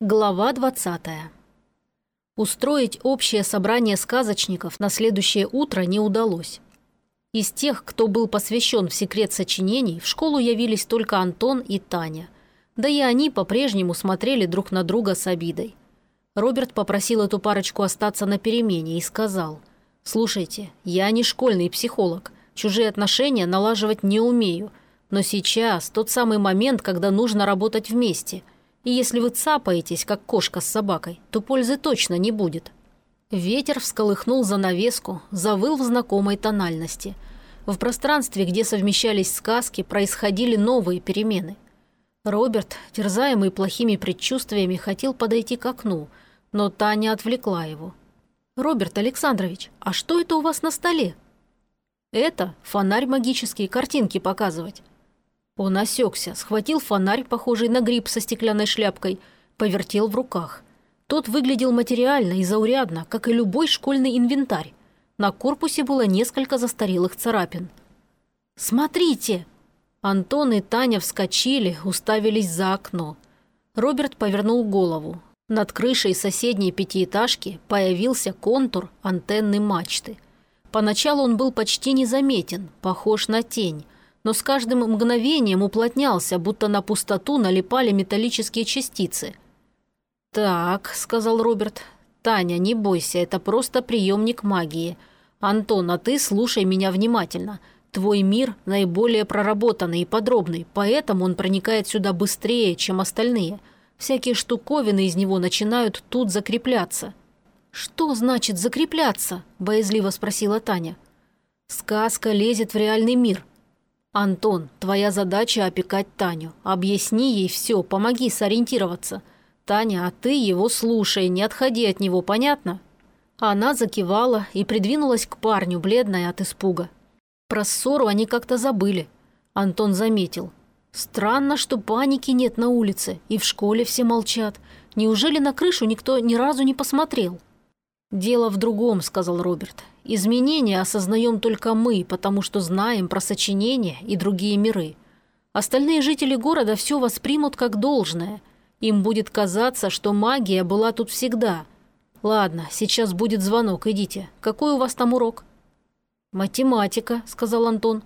Глава 20. Устроить общее собрание сказочников на следующее утро не удалось. Из тех, кто был посвящен в секрет сочинений, в школу явились только Антон и Таня. Да и они по-прежнему смотрели друг на друга с обидой. Роберт попросил эту парочку остаться на перемене и сказал, «Слушайте, я не школьный психолог, чужие отношения налаживать не умею, но сейчас тот самый момент, когда нужно работать вместе – и если вы цапаетесь, как кошка с собакой, то пользы точно не будет. Ветер всколыхнул занавеску, завыл в знакомой тональности. В пространстве, где совмещались сказки, происходили новые перемены. Роберт, терзаемый плохими предчувствиями, хотел подойти к окну, но Таня отвлекла его. «Роберт Александрович, а что это у вас на столе?» «Это фонарь магический, картинки показывать». Он осекся, схватил фонарь, похожий на гриб со стеклянной шляпкой, повертел в руках. Тот выглядел материально и заурядно, как и любой школьный инвентарь. На корпусе было несколько застарелых царапин. «Смотрите!» Антон и Таня вскочили, уставились за окно. Роберт повернул голову. Над крышей соседней пятиэтажки появился контур антенны мачты. Поначалу он был почти незаметен, похож на тень, но с каждым мгновением уплотнялся, будто на пустоту налипали металлические частицы. «Так», — сказал Роберт, — «Таня, не бойся, это просто приемник магии. Антон, а ты слушай меня внимательно. Твой мир наиболее проработанный и подробный, поэтому он проникает сюда быстрее, чем остальные. Всякие штуковины из него начинают тут закрепляться». «Что значит закрепляться?» – боязливо спросила Таня. «Сказка лезет в реальный мир», «Антон, твоя задача опекать Таню. Объясни ей все, помоги сориентироваться. Таня, а ты его слушай, не отходи от него, понятно?» Она закивала и придвинулась к парню, бледная от испуга. Про ссору они как-то забыли. Антон заметил. «Странно, что паники нет на улице, и в школе все молчат. Неужели на крышу никто ни разу не посмотрел?» «Дело в другом», — сказал Роберт. «Изменения осознаем только мы, потому что знаем про сочинения и другие миры. Остальные жители города все воспримут как должное. Им будет казаться, что магия была тут всегда. Ладно, сейчас будет звонок, идите. Какой у вас там урок?» «Математика», — сказал Антон.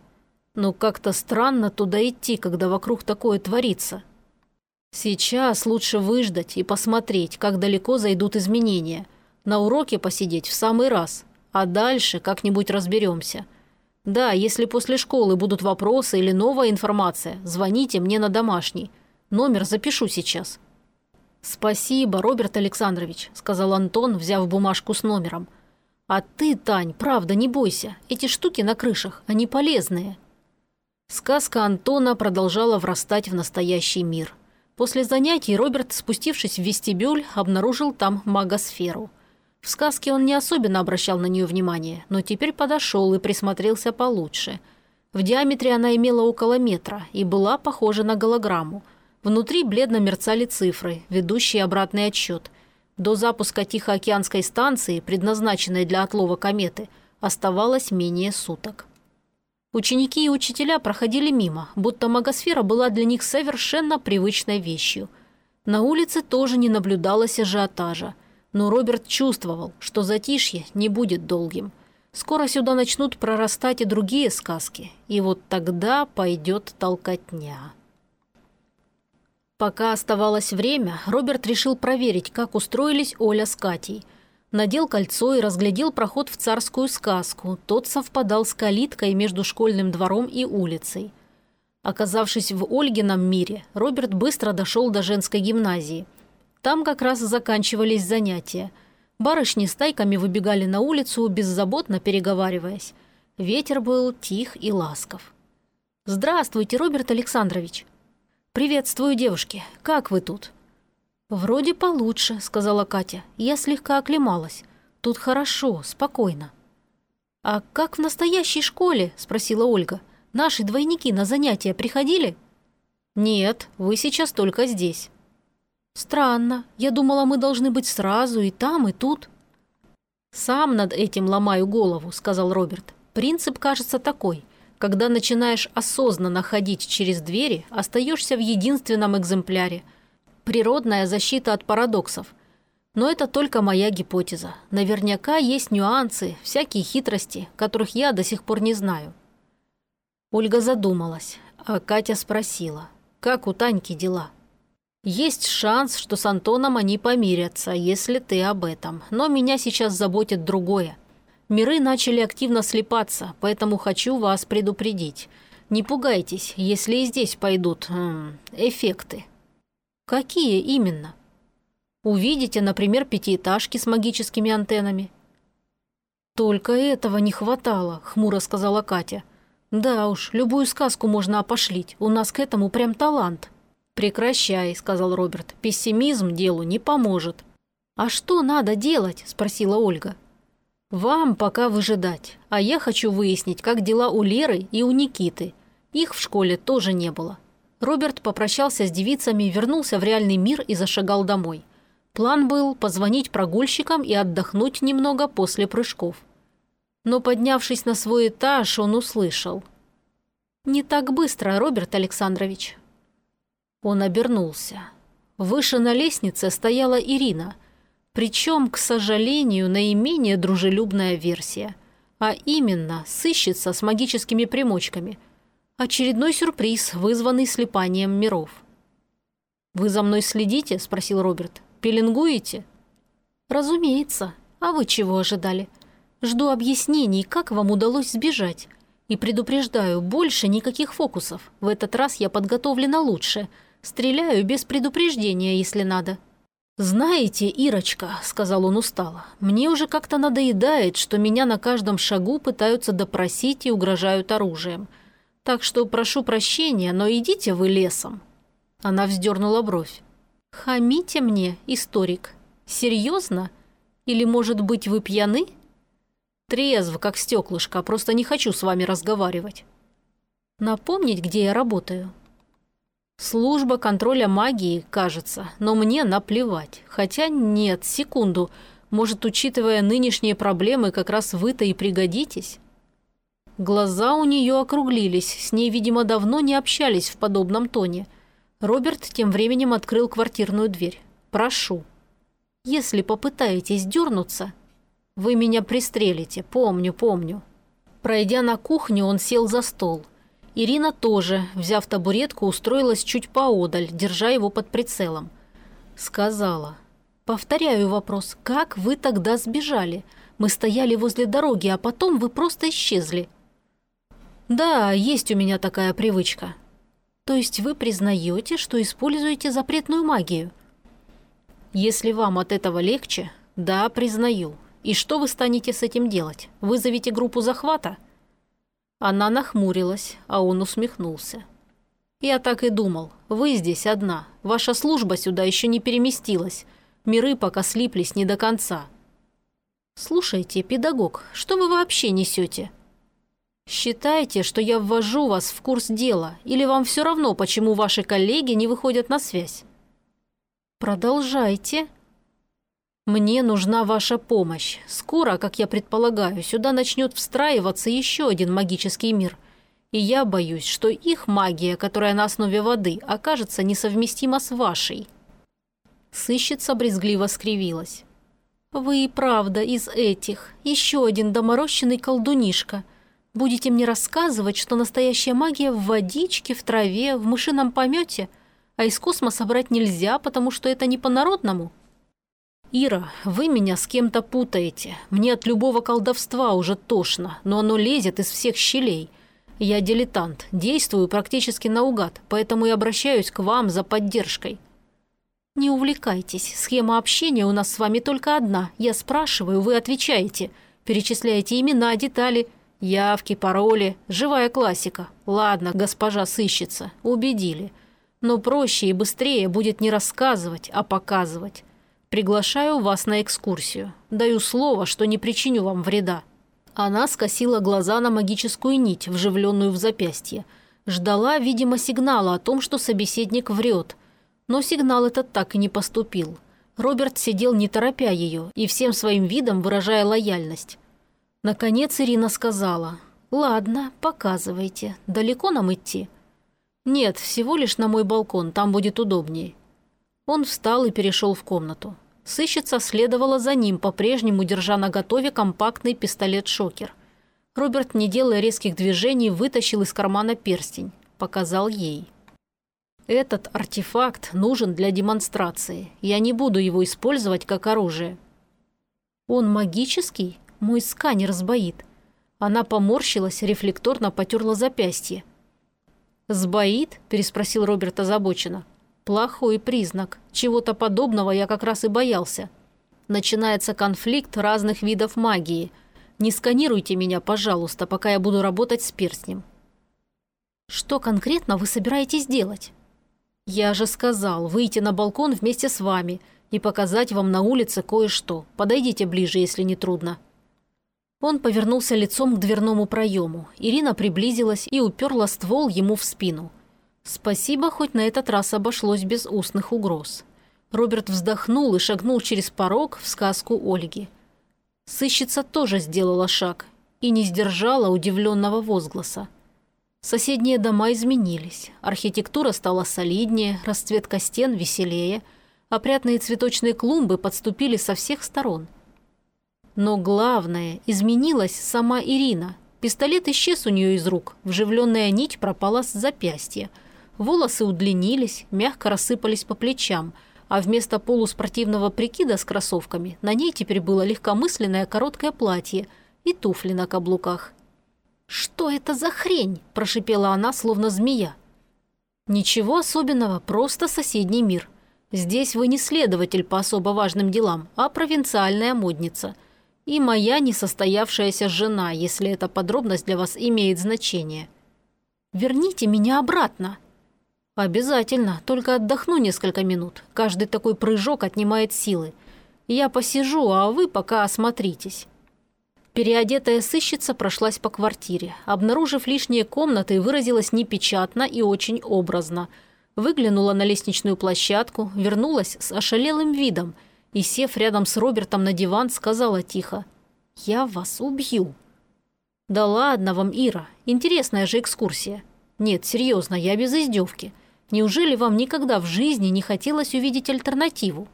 «Но как-то странно туда идти, когда вокруг такое творится». «Сейчас лучше выждать и посмотреть, как далеко зайдут изменения». На уроке посидеть в самый раз, а дальше как-нибудь разберемся. Да, если после школы будут вопросы или новая информация, звоните мне на домашний. Номер запишу сейчас». «Спасибо, Роберт Александрович», – сказал Антон, взяв бумажку с номером. «А ты, Тань, правда, не бойся. Эти штуки на крышах, они полезные». Сказка Антона продолжала врастать в настоящий мир. После занятий Роберт, спустившись в вестибюль, обнаружил там магосферу – в сказке он не особенно обращал на нее внимание, но теперь подошел и присмотрелся получше. В диаметре она имела около метра и была похожа на голограмму. Внутри бледно мерцали цифры, ведущие обратный отсчет. До запуска Тихоокеанской станции, предназначенной для отлова кометы, оставалось менее суток. Ученики и учителя проходили мимо, будто магосфера была для них совершенно привычной вещью. На улице тоже не наблюдалось ажиотажа. Но Роберт чувствовал, что затишье не будет долгим. Скоро сюда начнут прорастать и другие сказки, и вот тогда пойдет толкотня. Пока оставалось время, Роберт решил проверить, как устроились Оля с Катей. Надел кольцо и разглядел проход в царскую сказку. Тот совпадал с калиткой между школьным двором и улицей. Оказавшись в Ольгином мире, Роберт быстро дошел до женской гимназии – там как раз заканчивались занятия. Барышни с тайками выбегали на улицу, беззаботно переговариваясь. Ветер был тих и ласков. «Здравствуйте, Роберт Александрович!» «Приветствую, девушки. Как вы тут?» «Вроде получше», — сказала Катя. «Я слегка оклемалась. Тут хорошо, спокойно». «А как в настоящей школе?» – спросила Ольга. «Наши двойники на занятия приходили?» «Нет, вы сейчас только здесь». «Странно. Я думала, мы должны быть сразу и там, и тут». «Сам над этим ломаю голову», — сказал Роберт. «Принцип кажется такой. Когда начинаешь осознанно ходить через двери, остаешься в единственном экземпляре. Природная защита от парадоксов. Но это только моя гипотеза. Наверняка есть нюансы, всякие хитрости, которых я до сих пор не знаю. Ольга задумалась, а Катя спросила, как у Таньки дела? Есть шанс, что с Антоном они помирятся, если ты об этом. Но меня сейчас заботит другое. Миры начали активно слепаться, поэтому хочу вас предупредить. Не пугайтесь, если и здесь пойдут эм, эффекты. Какие именно? Увидите, например, пятиэтажки с магическими антеннами. Только этого не хватало, хмуро сказала Катя. Да уж, любую сказку можно опошлить, у нас к этому прям талант. Прекращай, сказал Роберт, пессимизм делу не поможет. А что надо делать? спросила Ольга. «Вам пока выжидать, а я хочу выяснить, как дела у Леры и у Никиты. Их в школе тоже не было». Роберт попрощался с девицами, вернулся в реальный мир и зашагал домой. План был позвонить прогульщикам и отдохнуть немного после прыжков. Но поднявшись на свой этаж, он услышал. «Не так быстро, Роберт Александрович». Он обернулся. Выше на лестнице стояла Ирина – причем, к сожалению, наименее дружелюбная версия. А именно, сыщется с магическими примочками. Очередной сюрприз, вызванный слепанием миров. «Вы за мной следите?» – спросил Роберт. «Пеленгуете?» «Разумеется. А вы чего ожидали? Жду объяснений, как вам удалось сбежать. И предупреждаю, больше никаких фокусов. В этот раз я подготовлена лучше. Стреляю без предупреждения, если надо». «Знаете, Ирочка», — сказал он устало, — «мне уже как-то надоедает, что меня на каждом шагу пытаются допросить и угрожают оружием. Так что прошу прощения, но идите вы лесом». Она вздернула бровь. «Хамите мне, историк. Серьезно? Или, может быть, вы пьяны?» «Трезв, как стеклышко, просто не хочу с вами разговаривать». «Напомнить, где я работаю?» Служба контроля магии, кажется, но мне наплевать. Хотя нет, секунду. Может, учитывая нынешние проблемы, как раз вы-то и пригодитесь? Глаза у нее округлились, с ней, видимо, давно не общались в подобном тоне. Роберт тем временем открыл квартирную дверь. «Прошу. Если попытаетесь дернуться, вы меня пристрелите, помню, помню». Пройдя на кухню, он сел за стол. Ирина тоже, взяв табуретку, устроилась чуть поодаль, держа его под прицелом. Сказала. «Повторяю вопрос. Как вы тогда сбежали? Мы стояли возле дороги, а потом вы просто исчезли». «Да, есть у меня такая привычка». «То есть вы признаете, что используете запретную магию?» «Если вам от этого легче, да, признаю. И что вы станете с этим делать? Вызовите группу захвата?» Она нахмурилась, а он усмехнулся. «Я так и думал. Вы здесь одна. Ваша служба сюда еще не переместилась. Миры пока слиплись не до конца». «Слушайте, педагог, что вы вообще несете?» «Считайте, что я ввожу вас в курс дела, или вам все равно, почему ваши коллеги не выходят на связь?» «Продолжайте», мне нужна ваша помощь. Скоро, как я предполагаю, сюда начнет встраиваться еще один магический мир. И я боюсь, что их магия, которая на основе воды, окажется несовместима с вашей». Сыщица брезгливо скривилась. «Вы и правда из этих. Еще один доморощенный колдунишка. Будете мне рассказывать, что настоящая магия в водичке, в траве, в мышином помете, а из космоса брать нельзя, потому что это не по-народному?» «Ира, вы меня с кем-то путаете. Мне от любого колдовства уже тошно, но оно лезет из всех щелей. Я дилетант, действую практически наугад, поэтому и обращаюсь к вам за поддержкой». «Не увлекайтесь, схема общения у нас с вами только одна. Я спрашиваю, вы отвечаете. Перечисляете имена, детали, явки, пароли. Живая классика. Ладно, госпожа сыщется, убедили. Но проще и быстрее будет не рассказывать, а показывать». Приглашаю вас на экскурсию. Даю слово, что не причиню вам вреда». Она скосила глаза на магическую нить, вживленную в запястье. Ждала, видимо, сигнала о том, что собеседник врет. Но сигнал этот так и не поступил. Роберт сидел не торопя ее и всем своим видом выражая лояльность. Наконец Ирина сказала, «Ладно, показывайте. Далеко нам идти?» «Нет, всего лишь на мой балкон, там будет удобнее». Он встал и перешел в комнату. Сыщица следовала за ним, по-прежнему держа на готове компактный пистолет-шокер. Роберт, не делая резких движений, вытащил из кармана перстень. Показал ей. «Этот артефакт нужен для демонстрации. Я не буду его использовать как оружие». «Он магический? Мой сканер сбоит». Она поморщилась, рефлекторно потерла запястье. «Сбоит?» – переспросил Роберт озабоченно. «Плохой признак. Чего-то подобного я как раз и боялся. Начинается конфликт разных видов магии. Не сканируйте меня, пожалуйста, пока я буду работать с перстнем». «Что конкретно вы собираетесь делать?» «Я же сказал, выйти на балкон вместе с вами и показать вам на улице кое-что. Подойдите ближе, если не трудно». Он повернулся лицом к дверному проему. Ирина приблизилась и уперла ствол ему в спину. Спасибо, хоть на этот раз обошлось без устных угроз. Роберт вздохнул и шагнул через порог в сказку Ольги. Сыщица тоже сделала шаг и не сдержала удивленного возгласа. Соседние дома изменились. Архитектура стала солиднее, расцветка стен веселее, опрятные цветочные клумбы подступили со всех сторон – но главное, изменилась сама Ирина. Пистолет исчез у нее из рук, вживленная нить пропала с запястья. Волосы удлинились, мягко рассыпались по плечам, а вместо полуспортивного прикида с кроссовками на ней теперь было легкомысленное короткое платье и туфли на каблуках. «Что это за хрень?» – прошипела она, словно змея. «Ничего особенного, просто соседний мир. Здесь вы не следователь по особо важным делам, а провинциальная модница – и моя несостоявшаяся жена, если эта подробность для вас имеет значение. Верните меня обратно. Обязательно, только отдохну несколько минут. Каждый такой прыжок отнимает силы. Я посижу, а вы пока осмотритесь. Переодетая сыщица прошлась по квартире. Обнаружив лишние комнаты, выразилась непечатно и очень образно. Выглянула на лестничную площадку, вернулась с ошалелым видом – и, сев рядом с Робертом на диван, сказала тихо «Я вас убью». «Да ладно вам, Ира, интересная же экскурсия. Нет, серьезно, я без издевки. Неужели вам никогда в жизни не хотелось увидеть альтернативу?»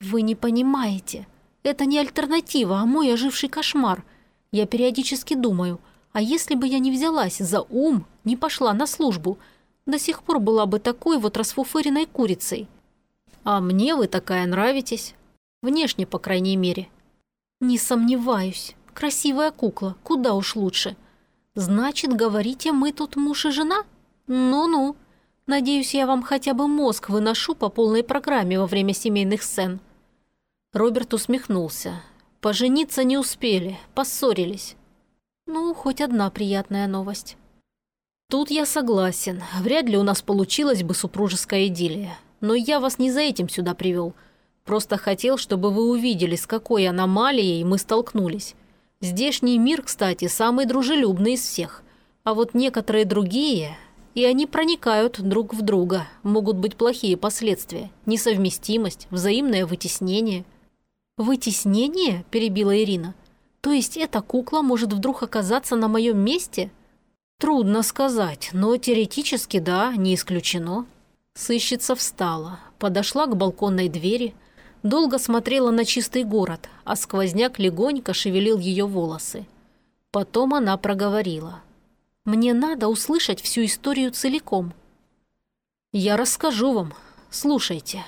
«Вы не понимаете. Это не альтернатива, а мой оживший кошмар. Я периодически думаю, а если бы я не взялась за ум, не пошла на службу, до сих пор была бы такой вот расфуфыренной курицей. А мне вы такая нравитесь. Внешне, по крайней мере. Не сомневаюсь. Красивая кукла, куда уж лучше. Значит, говорите, мы тут муж и жена? Ну-ну. Надеюсь, я вам хотя бы мозг выношу по полной программе во время семейных сцен. Роберт усмехнулся. Пожениться не успели, поссорились. Ну, хоть одна приятная новость. Тут я согласен. Вряд ли у нас получилась бы супружеская идиллия. Но я вас не за этим сюда привел. Просто хотел, чтобы вы увидели, с какой аномалией мы столкнулись. Здешний мир, кстати, самый дружелюбный из всех. А вот некоторые другие, и они проникают друг в друга. Могут быть плохие последствия. Несовместимость, взаимное вытеснение. «Вытеснение?» – перебила Ирина. «То есть эта кукла может вдруг оказаться на моем месте?» «Трудно сказать, но теоретически да, не исключено». Сыщица встала, подошла к балконной двери, долго смотрела на чистый город, а сквозняк легонько шевелил ее волосы. Потом она проговорила. «Мне надо услышать всю историю целиком». «Я расскажу вам. Слушайте,